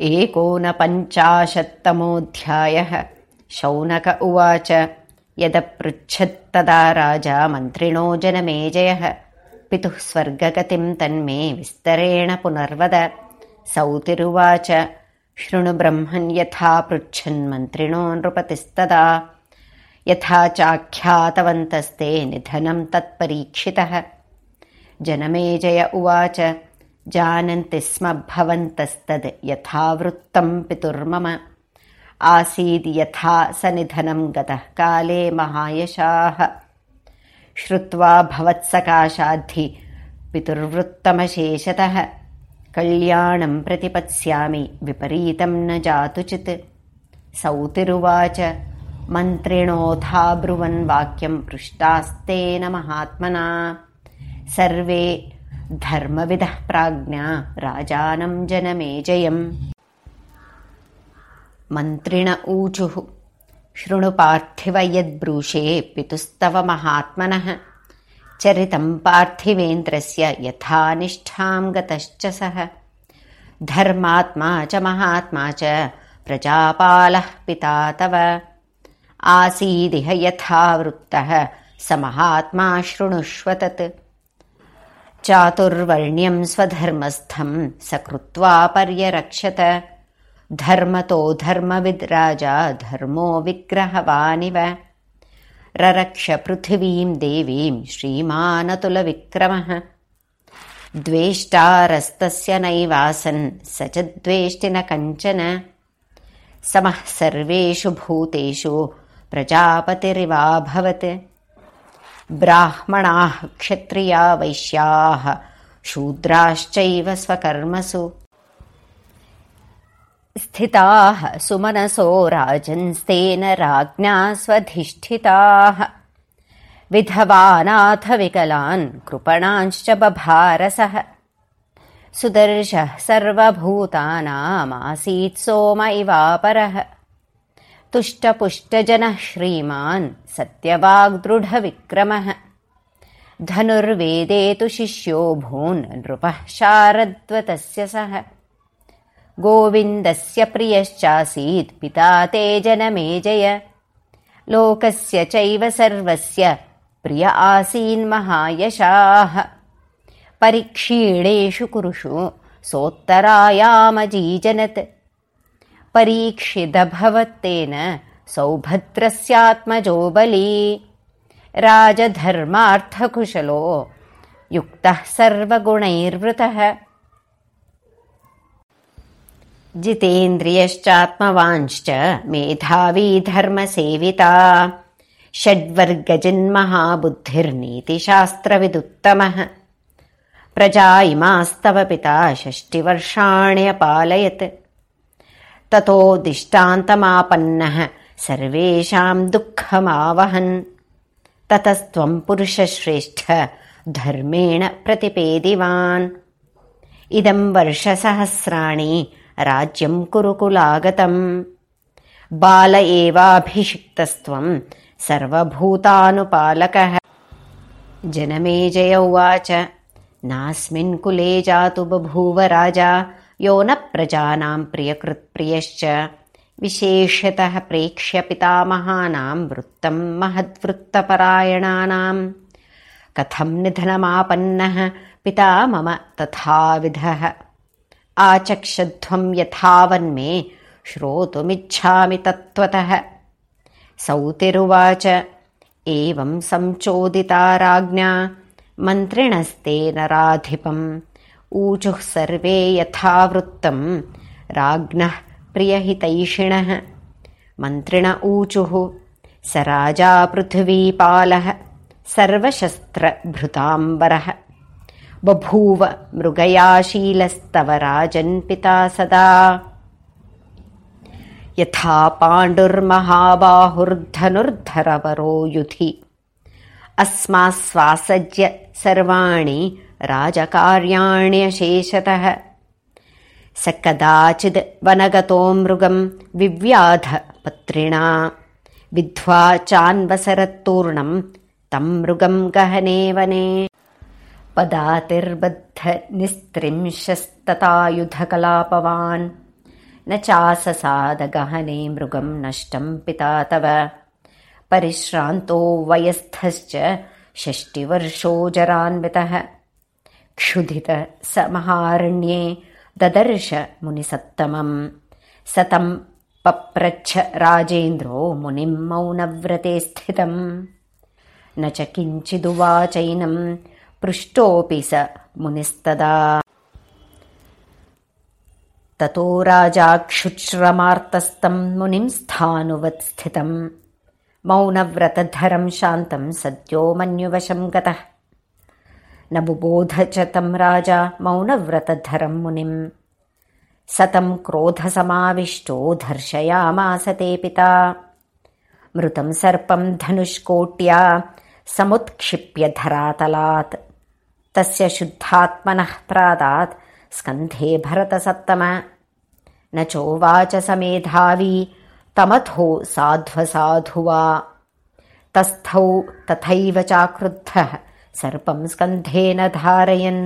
एकोनपञ्चाशत्तमोऽध्यायः शौनक उवाच यदपृच्छत्तदा राजा मन्त्रिणो जनमेजयः पितुः स्वर्गगतिम् तन्मे विस्तरेण पुनर्वद। सौतिरुवाच शृणु ब्रह्मन् यथा पृच्छन्मन्त्रिणो नृपतिस्तदा। यथा चाख्यातवन्तस्ते निधनम् तत्परीक्षितः। जनमेजय उवाच जानन्ति स्म भवन्तस्तद् यथावृत्तम् पितुर्मम। आसीद् यथा सनिधनम् गतः काले महायशाः। श्रुत्वा भवत्सकाशाद्धि पितुर्वृत्तमशेषतः। कल्याणम् प्रतिपत्स्यामि विपरीतम् न जातुचित् सौतिरुवाच मन्त्रिणोऽथाब्रुवन् वाक्यम् पृष्टास्तेन महात्मना। सर्वे धर्मविदः प्राज्ञा राजानम् जनमेजयम् मन्त्रिण ऊचुः शृणु पार्थिव यद्ब्रूषे पितुस्तव महात्मनः। चरितम् पार्थिवेन्द्रस्य यथा निष्ठाम् गतश्च सः। धर्मात्मा च महात्मा च प्रजापालः पिता तव। आसीदिह यथा वृत्तः स महात्मा शृणुष्व तत् चातुर्वर्ण्यम् स्वधर्मस्थम् स कृत्वा पर्यरक्षत। धर्मतो धर्मविद् राजा धर्मो विग्रहवानिव। ररक्ष पृथिवीम् देवीम् श्रीमानतुलविक्रमः। द्वेष्टारस्तस्य नैवासन् स च द्वेष्टि न कञ्चन। समः सर्वेषु भूतेषु प्रजापतिरिवाभवत् ब्राह्मणाः क्षत्रिया वैश्याः शूद्राश्चैव स्वकर्मसु। स्थिताः सुमनसो राजन्स्तेन राज्ञा स्वधिष्ठिताः। विधवानाथ विकलान् कृपणांश्च बभारसः। सुदर्शः सर्वभूतानामासीत् सोम इवापरः तुष्टपुष्टजनः श्रीमान् सत्यवाग्दृढविक्रमः। धनुर्वेदे तु शिष्यो भून् नृपः शारद्वतस्य सः गोविन्दस्य प्रियश्चासीत् पिता ते जनमेजय लोकस्य चैव सर्वस्य प्रिय आसीन्महायशाः परिक्षीणेषु कुरुषु सोत्तरायामजीजनत् परीक्षिदभवत्तेन सौभद्रस्यात्मजो बली। राजधर्मार्थकुशलो युक्तः सर्वगुणैर्वृतः। जितेन्द्रियश्चात्मवांश्च मेधावी धर्मसेविता। षड्वर्गजिन्महाबुद्धिर्नीतिशास्त्रविदुत्तमः। प्रजा इमास्तव पिता षष्टिवर्षाण्यपालयत् ततो दिष्टान्तमापन्नः। सर्वेषाम् दुःखमावहन्। ततस्त्वम् पुरुषश्रेष्ठ धर्मेण प्रतिपेदिवान्। इदम् वर्षसहस्राणि राज्यम् कुरुकुलागतम् बाल एवाभिषिक्तस्त्वम् सर्वभूतानुपालकः। जनमेजय उवाच नास्मिन् कुले जातु बभूव राजा यो न प्रजानाम् प्रियकृत्प्रियश्च विशेषतः प्रेक्ष्य पितामहानाम् वृत्तम् महद्वृत्तपरायणानाम् कथम् निधनमापन्नः पिता मम तथाविधः। आचक्षध्वम् यथावन्मे श्रोतुमिच्छामि तत्त्वतः। सौतिरुवाच एवम् सञ्चोदिता राज्ञा मन्त्रिणस्ते नराधिपम् ऊचुः सर्वे यथावृत्तम्। राज्ञः प्रियहितैषिणः। मन्त्रिण ऊचुः। स राजा पृथिवीपालः। सर्वशस्त्रभृताम्बरः बभूव मृगयाशीलस्तव राजन्पिता सदा। यथा पाण्डुर्महाबाहुर्धनुर्धरवरो युधि। अस्मास्वासज्य सर्वाणि राजकार्याण्यशेषतः। स कदाचिद् वनगतो मृगम् विव्याध पत्रिणा। विद्ध्वा चान्वसरत्तूर्णम् तम् मृगम् गहने वने। पदातिर्बद्ध निस्त्रिंशस्ततायुधकलापवान्। न चाससादगहने मृगम् नष्टम् पिता तव। परिश्रान्तो वयस्थश्च षष्टिवर्षो जरान्वितः क्षुधित स महारण्ये ददर्श मुनिसत्तमम्। सतम् पप्रच्छ राजेन्द्रो मुनिम् मौनव्रते स्थितम्। न च किञ्चिदुवाचैनम् पृष्टोऽपि स मुनिस्तदा। ततो राजाक्षुश्रमार्तस्तम् मुनिम् स्थानुवत् स्थितम्। मौनव्रतधरम् शान्तम् सद्यो मन्युवशम् गतः न बुबोध च तम् राजा मौनव्रतधरम् मुनिम्। सतम् क्रोधसमाविष्टो धर्षयामास ते पिता। मृतम् सर्पम् धनुष्कोट्या समुत्क्षिप्य धरातलात्। तस्य शुद्धात्मनः प्रादात् स्कन्धे भरतसत्तम। न चोवाच समेधावी तमथो साध्वसाधु वा तस्थौ तथैव चाक्रुद्धः सर्पम् स्कन्धेन धारयन्